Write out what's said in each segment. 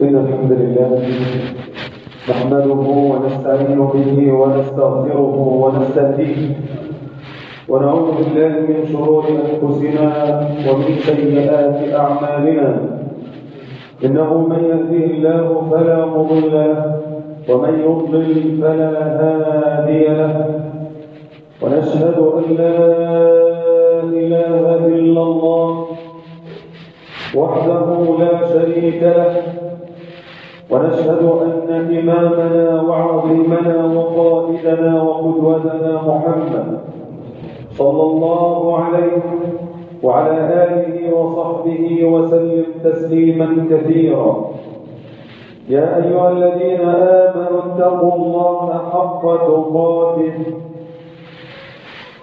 إن الحمد لله نحمده ونستعين به ونستغفره ونستهديه ونعوذ بالله من شرور أنفسنا ومن سيئات أعمالنا. إنه من يهديه الله فلا مضل له ومن يضلل فلا هادي له. ونشهد أن لا إله إلا الله وحده لا شريك له ونشهد أن إمامنا وعظيمنا وقائدنا وقدوتنا محمد صلى الله عليه وعلى آله وصحبه وسلم تسليما كثيرا. يا أيها الذين آمنوا اتقوا الله حق تقاته.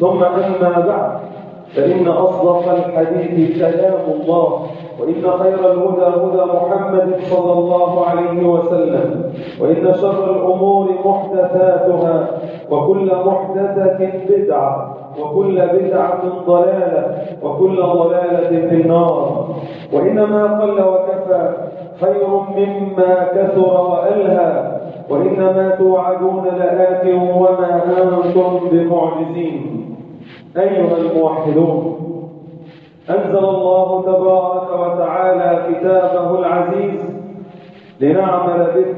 ثم أما بعد فإن أصدق الحديث كلام الله وإن خير الهدى هدى محمد صلى الله عليه وسلم وإن شر الأمور محدثاتها وكل محدثة بدعة وكل بدعة ضلالة وكل ضلالة في النار. وإنما قل وكفى خير مما كثر وألهى. وإنما توعدون لآت وما أنتم بمعجزين. أيها الموحدون أنزل الله تبارك وتعالى كتابه العزيز لنعمل به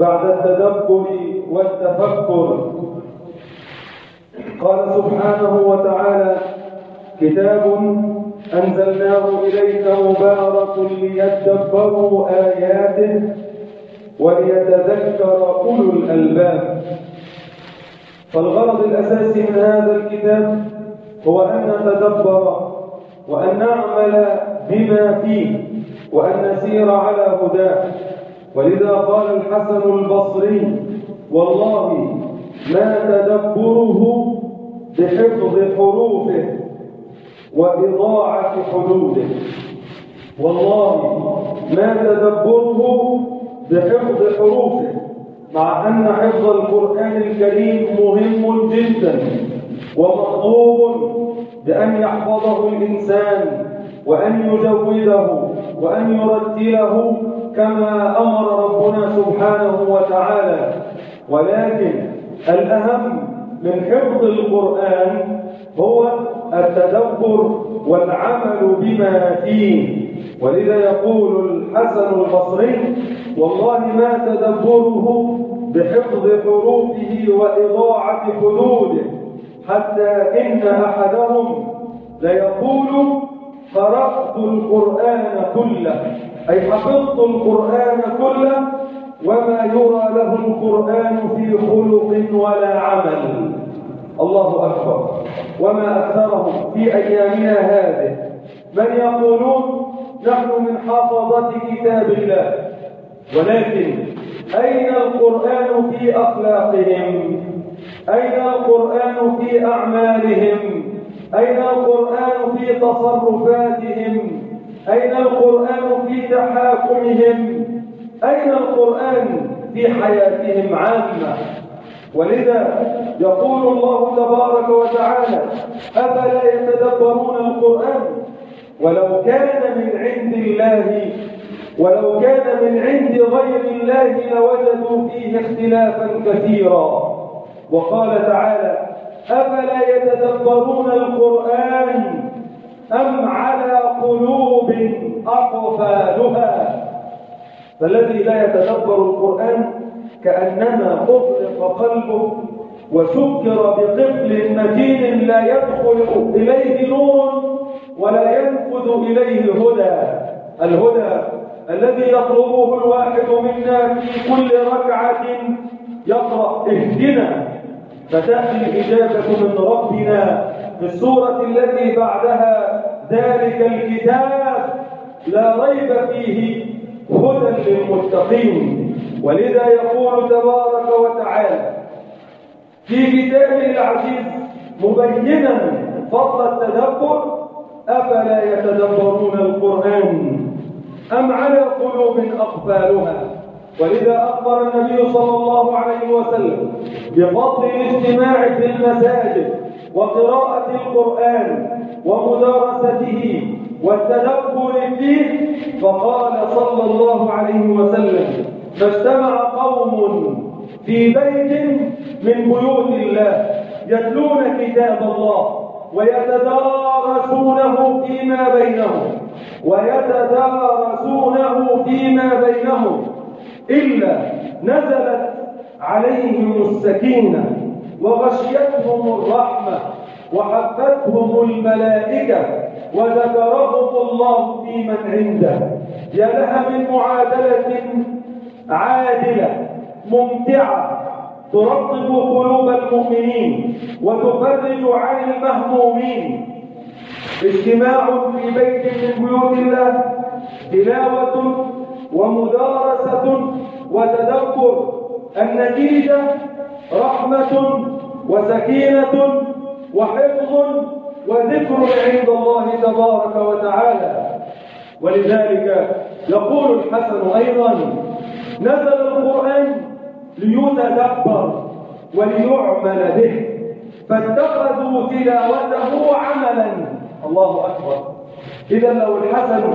بعد التدبر والتفكر. قال سبحانه وتعالى كتاب أنزلناه إليك مبارك ليتدبروا آياته وليتذكر أولو الألباب. فالغرض الأساسي من هذا الكتاب هو أن نتدبر وأن نعمل بما فيه وأن نسير على هداه. ولذا قال الحسن البصري والله ما تدبره بحفظ حروفه وإضاعة حدوده. والله ما تدبره بحفظ حروفه مع أن حفظ القرآن الكريم مهم جدا ومطلوب بأن يحفظه الإنسان وأن يجوده وأن يرتله كما أمر ربنا سبحانه وتعالى. ولكن الأهم من حفظ القرآن هو التدبر والعمل بما فيه. ولذا يقول الحسن البصري والله ما تدبره بحفظ حروفه وإضاعة حدوده حتى إن أحدهم ليقول قرأت القرآن كله. أي حفظت القرآن كله وما يرى له القرآن في خلق ولا عمل. الله أكبر وما أكثرهم في أيامنا هذه بل يقولون نحن من حافظة كتاب الله. ولكن أين القرآن في أخلاقهم؟ أين القرآن في أعمالهم؟ أين القرآن في تصرفاتهم؟ أين القرآن في تحاكمهم؟ أين القرآن في حياتهم عامة؟ ولذا يقول الله تبارك وتعالى أفلا يتدبرون القرآن؟ ولو كان من عند الله ولو كان من عند غير الله لوجدوا فيه اختلافا كثيرا. وقال تعالى أفلا يتدبرون القرآن أم على قلوب أقفالها؟ فالذي لا يتدبر القرآن كأنما أغلق قلبه وسكر بقفل متين لا يدخل إليه نور ولا ينفذ إليه هدى الهدى الذي يطلبه الواحد منا في كل ركعة يقرأ اهدنا. فتأتي الإجابة من ربنا في السورة التي بعدها. ذلك الكتاب لا ريب فيه هدى للمتقين. ولذا يقول تبارك وتعالى في كتابه العزيز مبينا فضل التدبر أفلا يتدبرون القرآن أم على قلوب أقفالها؟ ولذا أخبر النبي صلى الله عليه وسلم بفضل الاجتماع في المساجد وقراءة القرآن ومدارسته والتدبر فيه فقال صلى الله عليه وسلم فاجتمع قوم في بيت من بيوت الله يتلون كتاب الله ويتدارسونه فيما بينهم ويتدارسونه فيما بينهم إلا نزلت عليهم السكينة وغشيتهم الرحمة وحفتهم الملائكة وذكرهم الله في من عنده. يا لها من معادلة عادلة ممتعة ترطب قلوب المؤمنين وتفرج عن المهمومين. اجتماع في بيت من بيوت الله تلاوة ومدارسة وتدبر النتيجة رحمة وسكينة وحفظ وذكر عند الله تبارك وتعالى. ولذلك يقول الحسن أيضا نزل القرآن ليتدبر وليعمل به. فاتخذوا تلاوته عملا. الله أكبر. إذا لو الحسن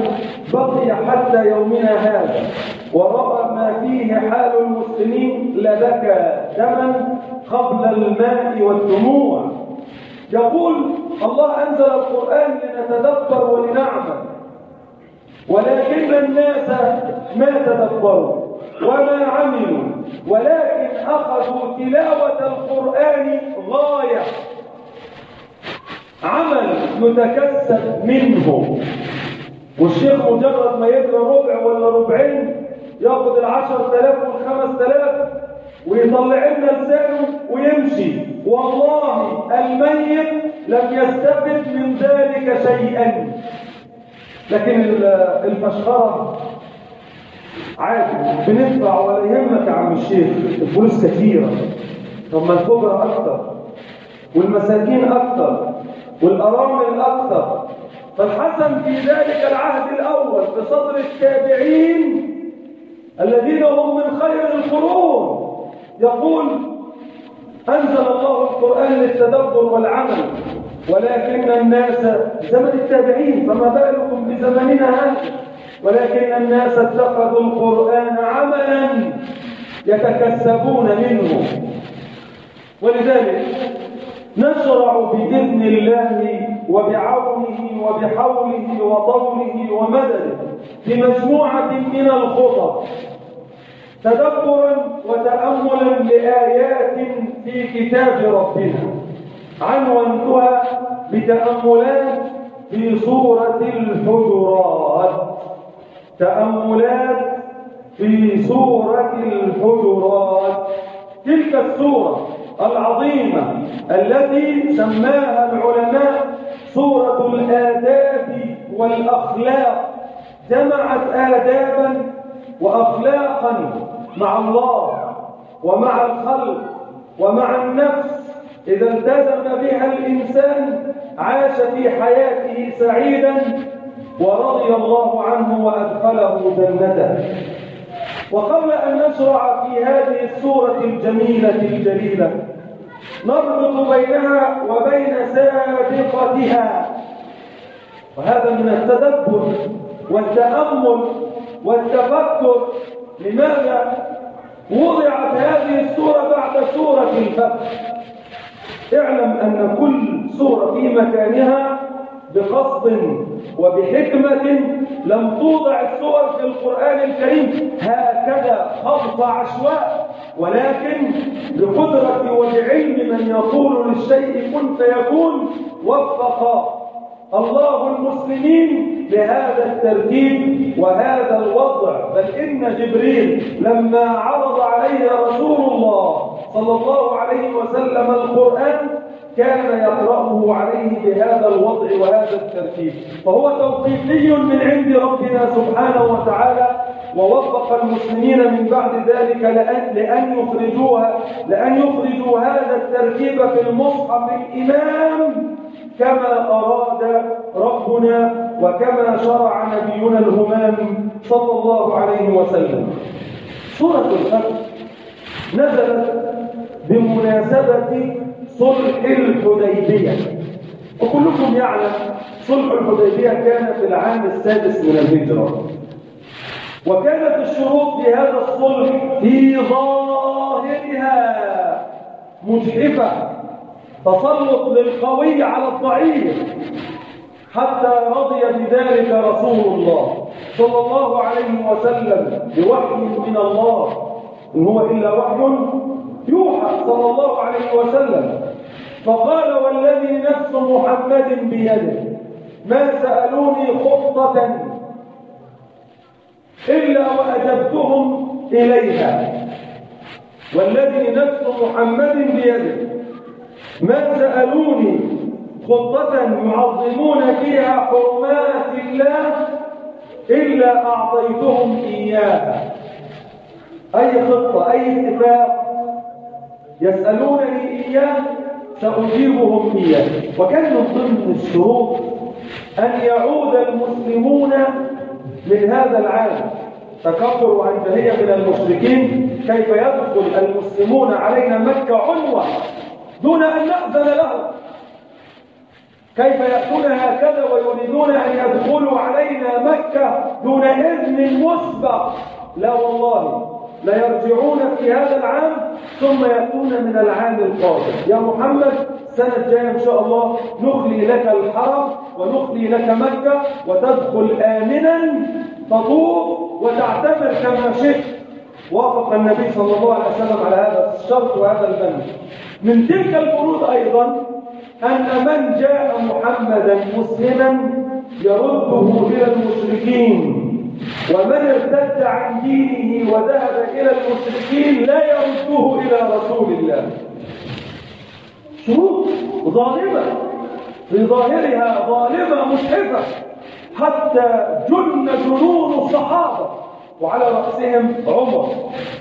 بقي حتى يومنا هذا ورأى ما فيه حال المسلمين لبكى دما قبل الماء والدموع. يقول الله أنزل القرآن لنتدبر ولنعمل. ولكن الناس ما تدبروا. وما عملوا. ولكن أخذوا تلاوة القرآن غاية. عمل يتكسب منه. والشيخ مجرد ما يدرى ربع ولا ربعين ياخذ ال 10000 وال 5000 ويطلع لنا لسانه ويمشي. والله الميت لم يستفد من ذلك شيئا. لكن الفشخرة عادي بنطلع ولا يهمك يا عم الشيخ الفلوس كثيرة طب ما الكبرى أكتر والمساكين أكتر والأرامل أكتر فالحسن في ذلك العهد الأول بصدر التابعين الذين هم من خير القرون. يقول أنزل الله القرآن للتدبر والعمل ولكن الناس زمن التابعين فما بالكم بزمننا هذا؟ ولكن الناس اتخذوا القرآن عملا يتكسبون منه. ولذلك نشرع بإذن الله وبعونه وبحوله وطوله ومدده بمجموعة من الخطط. تدبرا وتأملا لآيات في كتاب ربنا. عنوانتها بتأملات في سورة الحجرات. تأملات في سورة الحجرات. تلك السورة العظيمة التي سماها العلماء سورة الآداب والأخلاق. جمعت آدابا وأخلاقا مع الله ومع الخلق ومع النفس. إذا التزم بها الإنسان عاش في حياته سعيدا ورضي الله عنه وأدخله جنته. وقبل أن نشرع في هذه السورة الجميلة الجليلة نربط بينها وبين سابقتها. وهذا من التدبر والتأمل والتفكر لماذا وضعت هذه السورة بعد سورة الفتح. اعلم أن كل سورة في مكانها بقصد وبحكمة لم توضع الصور في القرآن الكريم. هكذا خبط عشواء ولكن بقدرة وبعلم من يقول للشيء كن فيكون وفق الله المسلمين لهذا الترتيب وهذا الوضع. بل إن جبريل لما عرض عليه رسول الله صلى الله عليه وسلم القرآن كان يقرأه عليه بهذا الوضع وهذا الترتيب. فهو توقيفي من عند ربنا سبحانه وتعالى ووفق المسلمين من بعد ذلك لأن, لأن يخرجوها لأن يخرجوا هذا الترتيب في المصحف الإمام كما أراد ربنا وكما شرع نبينا الهمام صلى الله عليه وسلم. سورة الفتح نزلت بمناسبة صلح الحديبية. وكلكم يعلم صلح الحديبية كان في العام السادس من الهجرة. وكانت الشروط في هذا الصلح في ظاهرها مجحفة. تسلط للقوي على الضعيف. حتى رضي بذلك رسول الله صلى الله عليه وسلم بوحي من الله. إن هو إلا وحي يوحى صلى الله عليه وسلم. فقال والذي نفس محمد بيده ما سألوني خطة إلا وأجبتهم إليها. والذي نفس محمد بيده ما سألوني خطة يعظمون فيها حرمات الله إلا أعطيتهم إياها. أي خطة أي اتفاق؟ يسألونني إياه سأجيبهم فيها. وكان من ضمن الشروط أن يعود المسلمون من هذا العالم. تكبروا أن فهي من المشركين كيف يدخل المسلمون علينا مكة عنوة دون أن نأذن لهم. كيف يكون هكذا ويريدون أن يدخلوا علينا مكة دون إذن مسبق. لا والله. ليرجعون في هذا العام ثم يأتون من العام القادم. يا محمد السنة الجاية إن شاء الله. نخلي لك الحرم ونخلي لك مكة وتدخل آمنا تطوف وتعتمر كما شئت. وافق النبي صلى الله عليه وسلم على هذا الشرط وهذا البند. من تلك القرود أيضا أن من جاء محمدا مسلما يرده إلى المشركين. ومن ارتد عن دينه وذهب إلى المشركين لا يرده إلى رسول الله. شروط ظالمة. في ظاهرها ظالمة مشحفة حتى جن جنون الصحابة. وعلى رأسهم عمر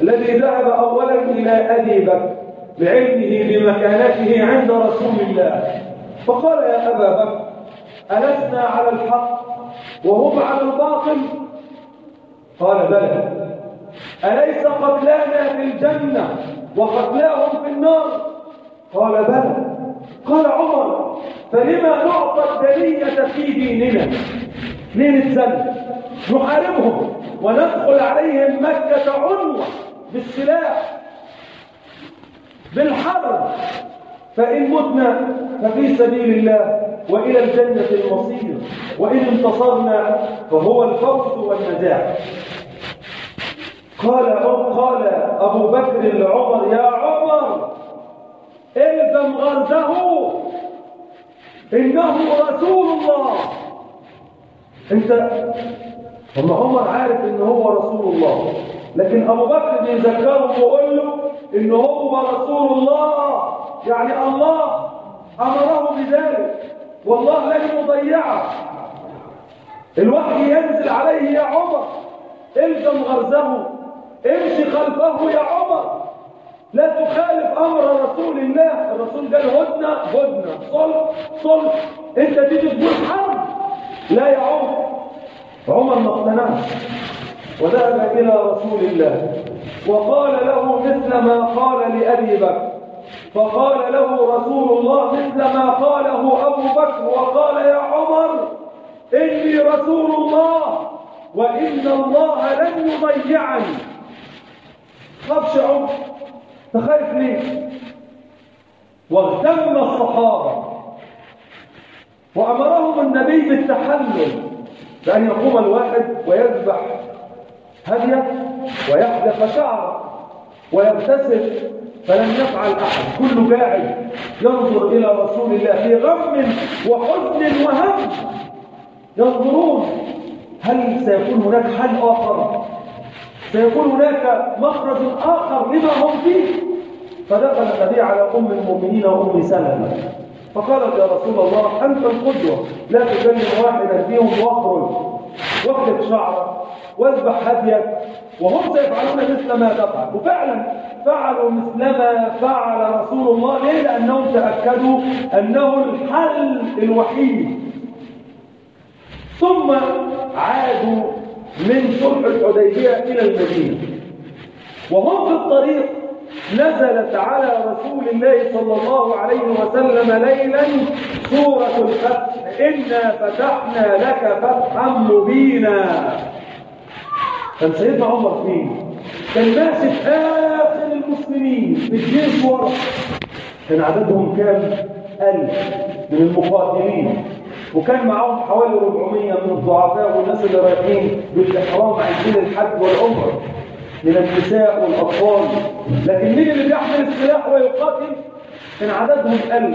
الذي ذهب أولا إلى أبي بكر بعلمه بمكانته عند رسول الله. فقال يا أبا بكر ألسنا على الحق وهم على الباطل؟ قال بلى. أليس قتلانا في الجنة وقتلاهم في النار؟ قال بلى. قال عمر فلما نعطى الدنية في ديننا دين الزنا نحاربهم وندخل عليهم مكة عنوة بالسلاح بالحرب. فإن متنا ففي سبيل الله وإلى الجنة المصير وإن انتصرنا فهو الفوز والنجاح. قال قال أبو بكر لعمر يا عمر إلزم غرزه إنه رسول الله. أنت طب عمر عارف إن هو رسول الله لكن أبو بكر بيذكره ويقول له ان هو رسول الله. يعني الله أمره بذلك. والله لن يضيعه. الوحي ينزل عليه يا عمر. الزم غرزه امشي خلفه يا عمر. لا تخالف أمر رسول الله. الرسول قال هدنة هدنة. صلح صلح. أنت تيجي تقول حرب. لا يا عمر. عمر ما اقتنعش. وذهب إلى رسول الله. وقال له مثل ما قال لأبي بكر. فقال له رسول الله مثل ما قاله أبو بكر. وقال يا عمر إني رسول الله وإن الله لن يضيعني. خبش عمر؟ تخيف ليه واغتم الصحابة. وأمرهم النبي بالتحلل. بأن يقوم الواحد ويذبح هدية. ويحلق شعره ويبتسم فلم يفعل أحد. كل قاعد ينظر إلى رسول الله في غم وحزن وهم. ينظرون هل سيكون هناك حل آخر؟ سيكون هناك مخرج آخر لما هم فيه. فدخل النبي على أم المؤمنين وأم سلمة. فقالت يا رسول الله أنت القدوة. لا تكلم واحدا فيهم وأخرج. واخرج شعرك واذبح هديك وهم سيفعلون مثل ما تفعل. وفعلا فعلوا مثل ما فعل رسول الله. ليه؟ لأنهم تأكدوا أنه الحل الوحيد. ثم عادوا من صلح الحديبية إلى المدينة. وهم في الطريق نزلت على رسول الله صلى الله عليه وسلم ليلا سورة الفتح. إنا فتحنا لك فتحا مبينا. كان سيدنا عمر فين كان ماسك آخر المسلمين في الجيش ورا كان عددهم كام؟ ألف من المقاتلين وكان معاهم حوالي 400 من الضعفاء والناس اللي رايحين بالإحرام عايزين الحج والعمر من النساء والأطفال لكن مين اللي بيحمل السلاح ويقاتل؟ ان عددهم قل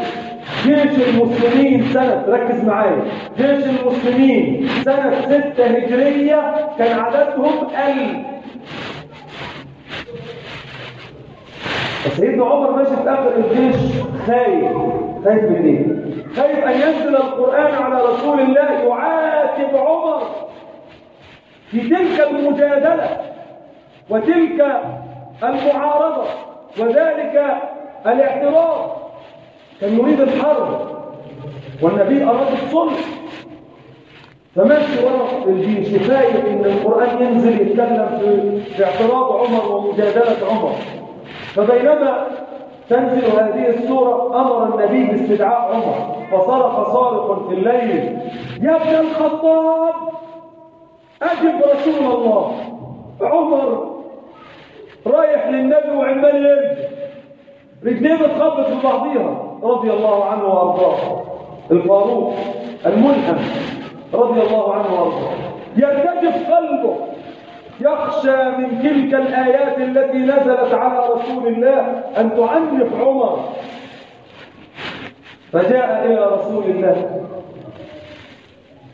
جيش المسلمين سنة ركز معايا. جيش المسلمين سنة 6 هجرية كان عددهم قل فسيدنا عمر ماشي في آخر الجيش. خايف خايف من إيه؟ خايف أن ينزل القرآن على رسول الله. يعاتب عمر في تلك المجادلة وتلك المعارضة. وذلك الاعتراض كان يريد الحرب والنبي أراد الصلح. فماشي ورق الجيش شايف إن القرآن ينزل يتكلم في, اعتراض عمر ومجادلة عمر. فبينما تنزل هذه السورة أمر النبي باستدعاء عمر. فصرخ صارخ في الليل يا ابن الخطاب أجب رسول الله. عمر رايح للنبي وعمال يرجع رجليه بتخبط في بعضيها رضي الله عنه وأرضاه. الفاروق الملهم رضي الله عنه وأرضاه. يرتجف قلبه يخشى من تلك الآيات التي نزلت على رسول الله أن تعنف عمر. فجاء إلى رسول الله.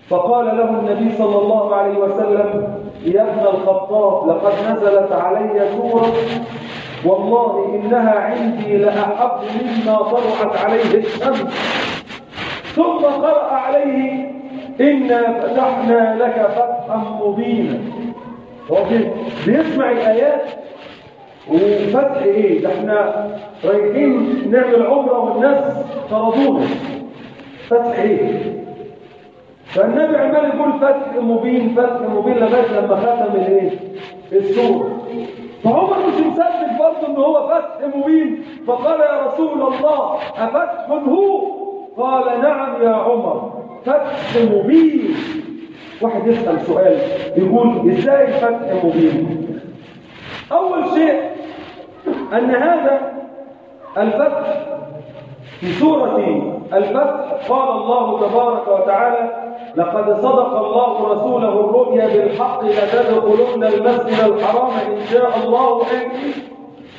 فقال له النبي صلى الله عليه وسلم يا ابن الخطاب لقد نزلت علي سورة والله إنها عندي لأحب مما طلعت عليه الشمس ثم قرأ عليه إنا فتحنا لك فتحا مبينا. هو بيسمع الآيات وفتح إيه ده إحنا رايحين نعمل عمرة والناس طردونا. فتح إيه فالنبي عمال يقول فتح مبين فتح مبين لغاية لما ختم الإيه؟ السورة. فعمر مش مصدق برضه ان هو فتح مبين فقال يا رسول الله افتح هو؟ قال نعم يا عمر فتح مبين. واحد يسأل سؤال يقول إزاي فتح مبين؟ أول شيء أن هذا الفتح في سورة الفتح قال الله تبارك وتعالى لقد صدق الله رسوله الرؤيا بالحق لتدخلن المسجد الحرام إن شاء الله ان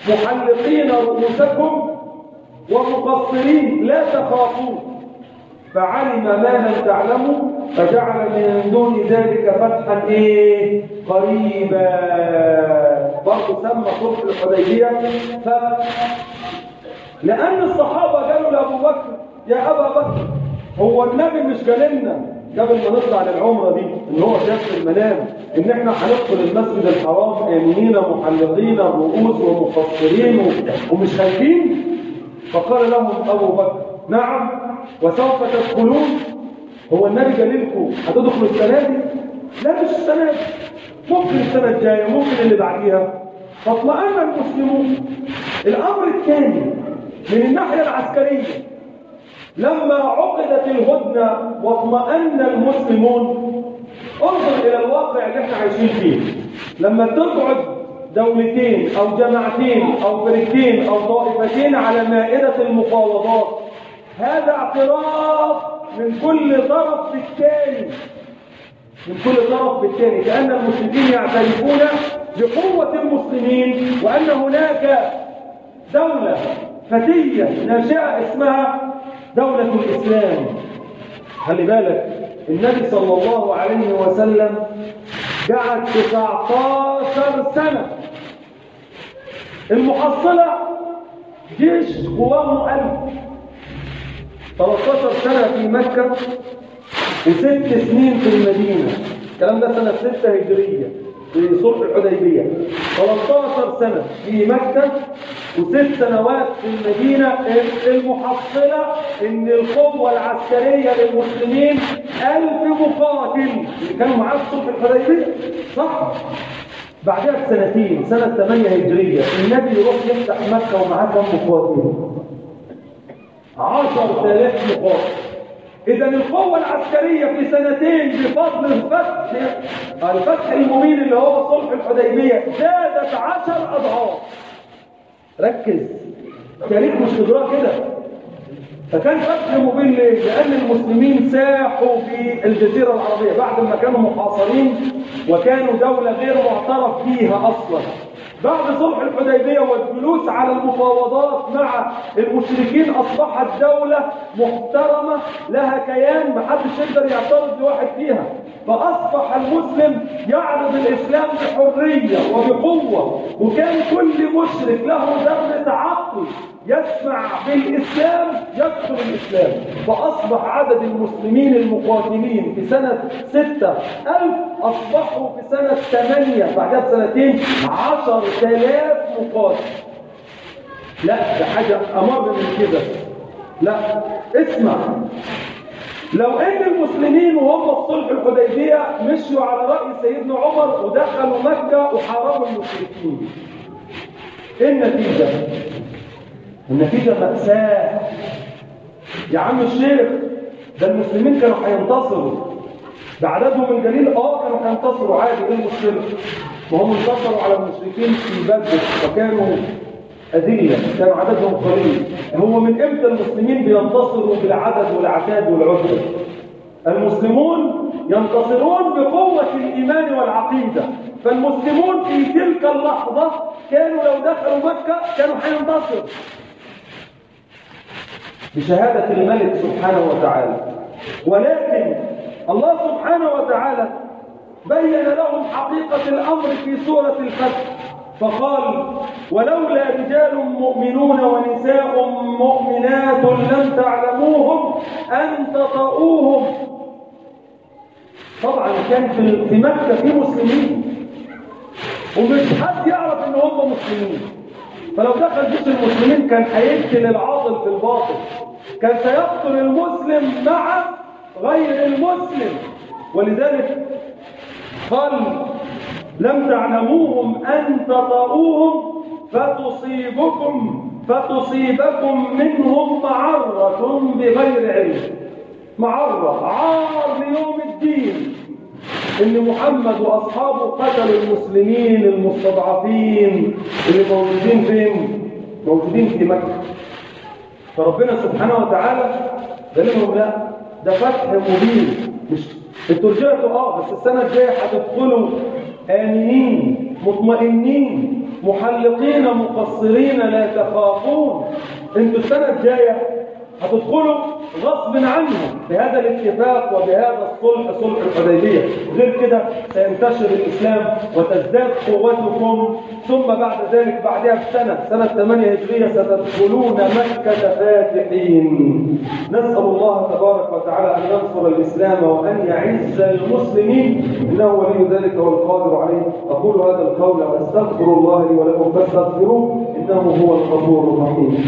محلقين رؤوسكم ومقصرين لا تخافون فعلم ما لم تعلموا فجعل من دون ذلك فتحا إيه؟ قريبا. برضه سمى صلح الحديبية. ف لأن الصحابة قالوا لأبو بكر يا أبا بكر هو النبي مش قال لنا قبل ما نطلع للعمرة دي إن هو شاف في المنام إن إحنا هندخل المسجد الحرام آمنين محلقين رؤوس ومقصرين ومش خايفين؟ فقال لهم أبو بكر نعم وسوف تدخلون؟ هو النبي قال لكم هتدخلوا السنة دي؟ لا مش السنة دي. ممكن السنة الجاية ممكن اللي بعديها. فاطمئن المسلمون. الأمر الثاني من الناحية العسكرية لما عقدت الهدنة واطمأن المسلمون. انظر إلى الواقع اللي إحنا عايشين فيه. لما تقعد دولتين أو جماعتين أو فرقتين أو طائفتين على مائدة المفاوضات هذا اعتراف من كل طرف بالتاني من كل طرف بالتاني كأن المسلمين يعترفون بقوة المسلمين وأن هناك دولة فتية ناشئة اسمها دولة الإسلام. خلي بالك النبي صلى الله عليه وسلم قعد 19 سنة. المحصلة جيش قوامه 1000 13 سنة في مكة وست سنين في المدينة. الكلام ده سنة 6 هجرية في صلح الحديبية. 13 سنة في مكة وست سنوات في المدينة المحصلة إن القوة العسكرية للمسلمين 1000 مقاتل. اللي كانوا معاه في الحديبية؟ صح. بعدها بسنتين سنة 8 هجرية. النبي يروح يفتح مكة ومعاه كم مقاتل؟ 10000 مقاتل. إذا القوة العسكرية في سنتين بفضل الفتح الفتح المبين اللي هو صلح الحديبية زادت عشر أضعاف. ركز التاريخ مش خبراه كده فكان فتح مبين ليه؟ لأن المسلمين ساحوا في الجزيرة العربية بعد ما كانوا محاصرين وكانوا دولة غير معترف فيها أصلا بعد صلح الحديبية والجلوس على المفاوضات مع المشركين أصبحت دولة محترمة لها كيان محدش يقدر يعترض لواحد فيها. فأصبح المسلم يعرض الإسلام بحرية وبقوة وكان كل مشرك له دم تعقل. يسمع بالإسلام يكثر الإسلام. فأصبح عدد المسلمين المقاتلين في سنة ستة ألف أصبحوا في سنة ثمانية بعدها بسنتين ثلاث مقاتل. لا ده حاجة أمر من كده. لا اسمع. لو إن المسلمين وهم في صلح الحديبية مشوا على رأي سيدنا عمر ودخلوا مكة وحاربوا المشركين. إيه النتيجة؟ النتيجة مأساة. يا عم الشيخ ده المسلمين كانوا هينتصروا. بعددهم القليل آه كانوا هينتصروا عادي إيه المشكلة؟ وهم انتصروا على المشركين في بدر وكانوا أذية كان عددهم قليل. هو من إمتى المسلمين بينتصروا بالعدد والعتاد والعدد المسلمون ينتصرون بقوة الإيمان والعقيدة. فالمسلمون في تلك اللحظة كانوا لو دخلوا مكة كانوا هينتصروا. بشهادة الملك سبحانه وتعالى. ولكن الله سبحانه وتعالى بين لهم حقيقة الأمر في سورة الفتح. فقال ولولا رجال مؤمنون ونساء مؤمنات لم تعلموهم أن تطؤوهم. طبعا كان في مكة في مسلمين. ومش حد يعرف إن هم مسلمين. فلو دخل جيش المسلمين كان هيقتل العاطل في الباطل. كان سيقتل المسلم مع غير المسلم. ولذلك قال لم تعلموهم أن تطؤوهم فتصيبكم فتصيبكم منهم معرة بغير علم. معرة عار ليوم الدين. إن محمد واصحابه قتلوا المسلمين المستضعفين اللي موجودين فين؟ موجودين في مكة. فربنا سبحانه وتعالى قال لهم لا ده فتح مبين. مش أنتوا رجعتوا آه بس السنة الجاية هتدخلوا آمنين مطمئنين محلقين مقصرين لا تخافون. أنتوا السنة الجاية هتدخلوا غصب عنهم بهذا الاتفاق وبهذا الصلح صلح الحديبية. غير كده سينتشر الإسلام وتزداد قوتكم. ثم بعد ذلك بعدها بسنة سنة 8 هجرية ستدخلون مكة فاتحين. نسأل الله تبارك وتعالى أن ينصر الإسلام وأن يعز المسلمين. إنه ولي ذلك والقادر عليه. أقول هذا القول وأستغفر الله لي ولكم فاستغفروه إنه هو الغفور الرحيم.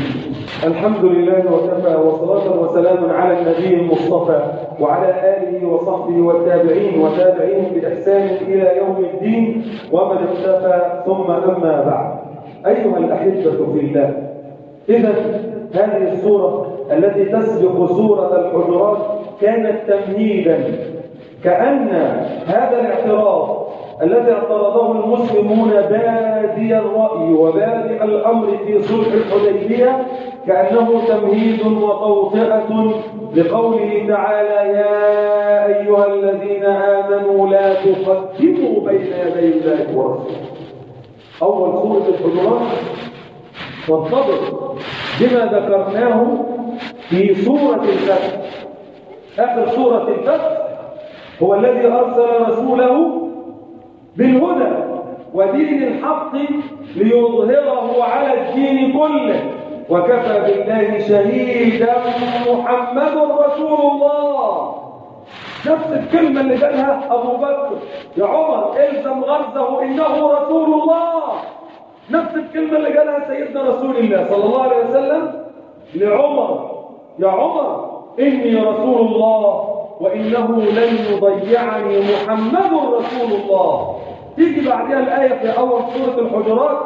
الحمد لله وكفى وصلاة وسلام وسلام على النبي المصطفى وعلى آله وصحبه والتابعين وتابعيهم بإحسان إلى يوم الدين ومن اختفى ثم أما بعد. أيها الأحبة في الله إذا هذه الصورة التي تسبق صورة الحجرات كانت تمهيدا كأن هذا الاعتراض الذي اعترضه المسلمون بادي الرأي وبادئ الأمر في صلح الحديبية كأنه تمهيد وتوطئة لقوله تعالى يا أيها الذين آمنوا لا تقدموا بين يدي الله ورسوله. أول سورة الحجرات. فانتظر بما ذكرناه في سورة الفتح. آخر سورة الفتح. هو الذي أرسل رسوله بالهدى ودين الحق ليظهره على الدين كله. وكفى بالله شهيدا محمد رسول الله. نفس الكلمة اللي قالها أبو بكر. يا عمر إلزم غرزه إنه رسول الله. نفس الكلمة اللي قالها سيدنا رسول الله صلى الله عليه وسلم لعمر. يا عمر إني رسول الله وإنه لن يضيعني محمد رسول الله. تيجي بعدها الآية في أول سورة الحجرات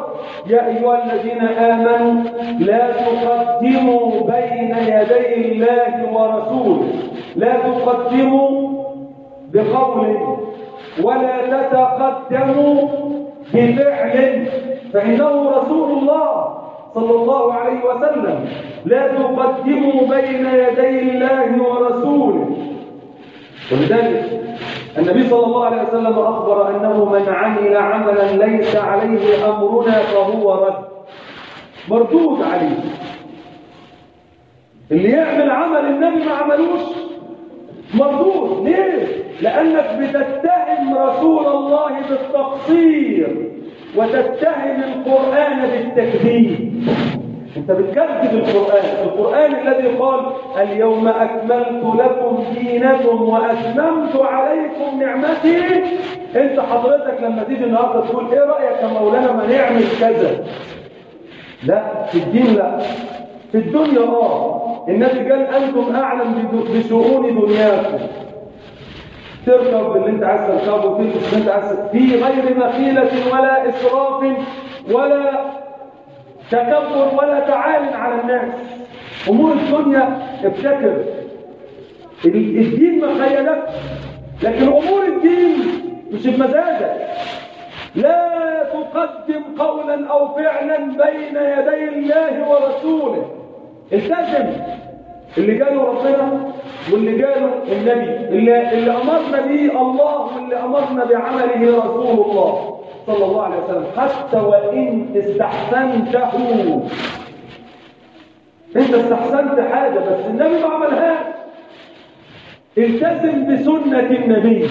يا أيها الذين آمنوا لا تقدموا بين يدي الله ورسوله لا تقدموا بقول ولا تتقدموا بفعل فإنه رسول الله صلى الله عليه وسلم لا تقدموا بين يدي الله ورسوله ولذلك النبي صلى الله عليه وسلم أخبر أنه من عمل عملا ليس عليه أمرنا فهو رد. مردود عليه. اللي يعمل عمل النبي ما عملوش مردود. ليه؟ لأنك بتتهم رسول الله بالتقصير وتتهم القرآن بالتكذيب. انت بتجدد القرآن. القرآن الذي قال اليوم أكملت لكم دينكم وأتممت عليكم نعمتي. انت حضرتك لما تيجي النهارده تقول إيه رأيك يا مولانا ما نعمل كذا؟ لا في الدين لا. في الدنيا آه. النبي قال أنتم أعلم بشؤون دنياكم. تركب باللي انت عايز تركبه فيه انت عايز في غير مخيلة ولا إسراف ولا تكبر ولا تعال على الناس. أمور الدنيا ابتكر. الدين ما خيلك لكن أمور الدين مش بمزاجك. لا تقدم قولا أو فعلا بين يدي الله ورسوله. التزم. اللي جاله ربنا واللي جاله النبي. اللي, اللي أمرنا به الله واللي أمرنا بعمله رسول الله. صلى الله عليه وسلم حتى وإن استحسنته. أنت استحسنت حاجة بس النبي ما عملهاش التزم بسنة النبي.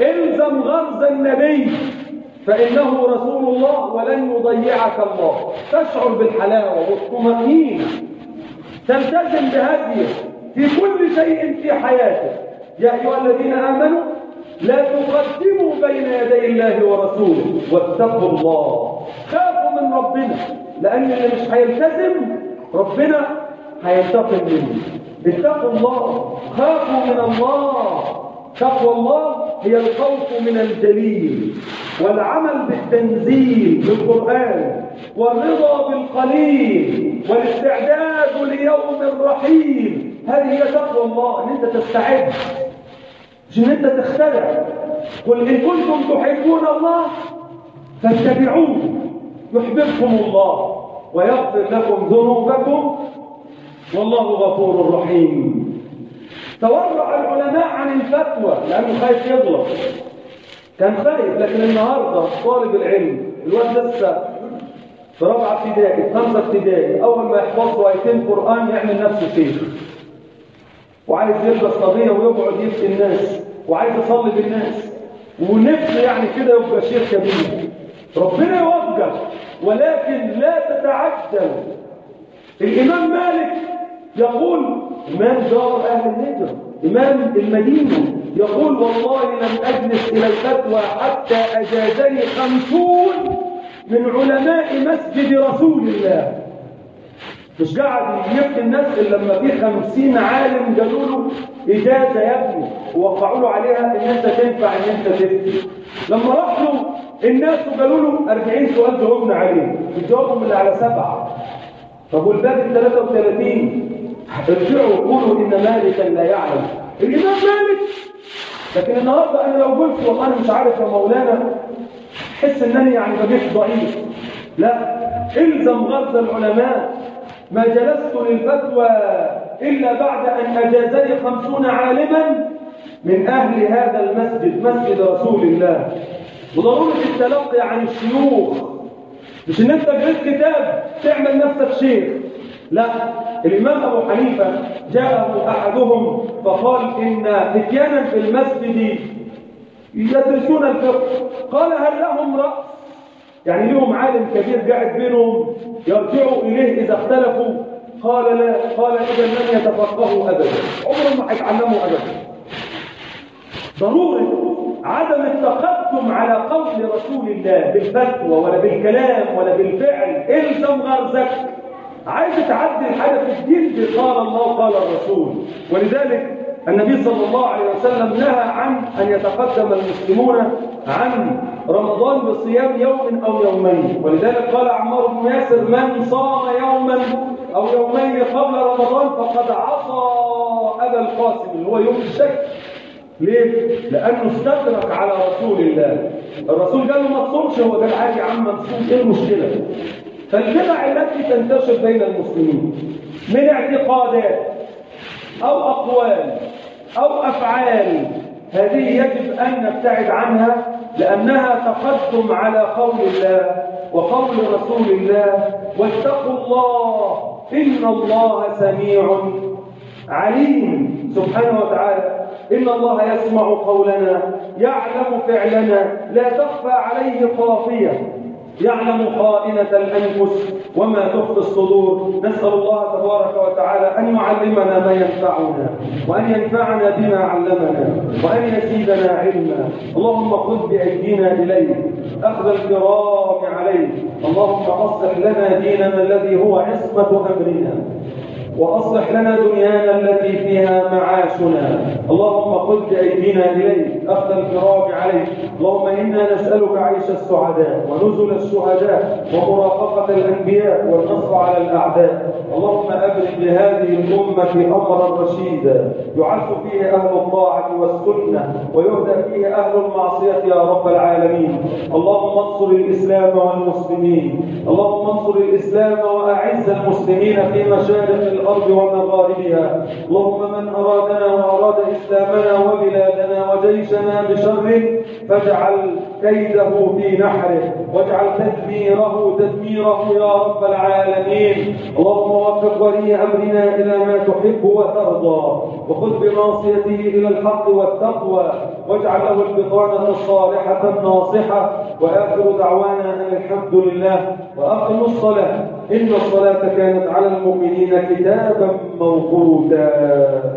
إلزم غرز النبي فإنه رسول الله ولن يضيعك الله. تشعر بالحلاوة والطمأنينة. تلتزم بهديه في كل شيء في حياتك. يا أيها الذين آمنوا لا تقدموا بين يدي الله ورسوله واتقوا الله. خافوا من ربنا لأن اللي مش هيلتزم ربنا هينتقم منه. اتقوا الله خافوا من الله. تقوى الله هي الخوف من الجليل والعمل بالتنزيل بالقرآن والرضا بالقليل والاستعداد ليوم الرحيل هذه هي تقوى الله إن أنت تستعد. عشان انت تخترع قل إن كنتم تحبون الله فاتبعوه يحببكم الله ويغفر لكم ذنوبكم. والله غفور رحيم. تورع العلماء عن الفتوى لأنه خايف يغلط. كان خايف لكن النهارده طالب العلم الواد لسه في رابعة ابتدائي خمسة ابتدائي أول ما يحفظ ايتين قرآن يعمل نفسه شيخ وعايز يلبس قضية ويقعد يفتي الناس وعايز يصلي بالناس. ونفسه يعني كده يبقى شيخ كبير. ربنا يوفقك ولكن لا تتعجل. الإمام مالك يقول امام دار أهل الهجره امام المدينة. يقول والله لم أجلس إلى الفتوى حتى أجازني خمسون من علماء مسجد رسول الله. مش قاعد يبكي الناس إلا لما في 50 عالم قالوا له إجازة يا ابني. ووقعوا له عليها إن أنت تنفع إن أنت تفتي. لما راح له الناس وقالوا له 40 سؤال جاوبنا عليه. جاوبهم اللي على سبعة. طب والباقي ال 33 ارجعوا وقولوا إن مالكا لا يعلم. الإمام مالك لكن النهارده أنا لو قلت والله أنا مش عارف يا مولانا حس إنني يعني بجيش ضعيف. لا إلزم غرز العلماء ما جلست للفتوى إلا بعد أن أجازني خمسون عالما من أهل هذا المسجد مسجد رسول الله. وضرورة التلقي عن الشيوخ. مش إن أنت قريت كتاب تعمل نفسك شيخ. لا الإمام أبو حنيفة جاءه أحدهم فقال إن فتيانا في المسجد يدرسون الفقه. قال هل لهم رأس؟ يعني لهم عالم كبير قاعد بينهم يرجعوا إليه إذا اختلفوا. قال لا قال إذا لن يتفقهوا أبدا. عمرهم ما هيتعلموا أبدا. ضروري عدم التقدم على قول رسول الله بالفتوى ولا بالكلام ولا بالفعل. إلزم غرزك. عايز تعدل حاجة في الدين قال الله قال الرسول. ولذلك النبي صلى الله عليه وسلم نهى عن أن يتقدم المسلمون عن رمضان بصيام يوم أو يومين. ولذلك قال عمار بن ياسر من صام يوما أو يومين قبل رمضان فقد عصى أبا القاسم. اللي هو يوم الشك. ليه؟ لأنه استدرك على رسول الله. الرسول قال له ما تصومش؟ هو ده العادي يا عم ما إيه المشكلة؟ فالبدع التي تنتشر بين المسلمين من اعتقادات أو أقوال أو أفعال. هذه يجب أن نبتعد عنها لأنها تقدم على قول الله وقول رسول الله. واتقوا الله إن الله سميع عليم. سبحانه وتعالى إن الله يسمع قولنا يعلم فعلنا لا تخفى عليه خافية. يعلم خائنة الأنفس وما تخفي الصدور. نسأل الله تبارك وتعالى أن يعلمنا ما ينفعنا وأن ينفعنا بما علمنا وأن يزيدنا علما. اللهم خذ بأيدينا إليه أخذ الكرام عليه اللهم أصلح لنا ديننا الذي هو عصمة أمرنا. وأصلح لنا دنيانا التي فيها معاشنا. اللهم قل بأيدينا إليك أخذ الكرام عليك. اللهم إنا نسألك عيش السعداء ونزل الشهداء ومرافقة الأنبياء والنصر على الأعداء. اللهم أبرم لهذه الأمة أمرا رشيدا يعز فيه أهل الطاعة والسنة ويهدى فيه أهل المعصية يا رب العالمين. اللهم انصر الإسلام والمسلمين. اللهم انصر الإسلام وأعز المسلمين في مشارق الأرض ومغاربها. اللهم من أرادنا وأراد إسلامنا وبلادنا وجيشنا بشر فاجعل كيده في نحره. واجعل تدميره تدميره يا رب العالمين. اللهم اللهم وفق ولي أمرنا إلى ما تحب وترضى وخذ بناصيته إلى الحق والتقوى واجعل له البطانة الصالحة الناصحة وآخر دعوانا أن الحمد لله وأقم الصلاة. إن الصلاة كانت على المؤمنين كتابا موقوتا.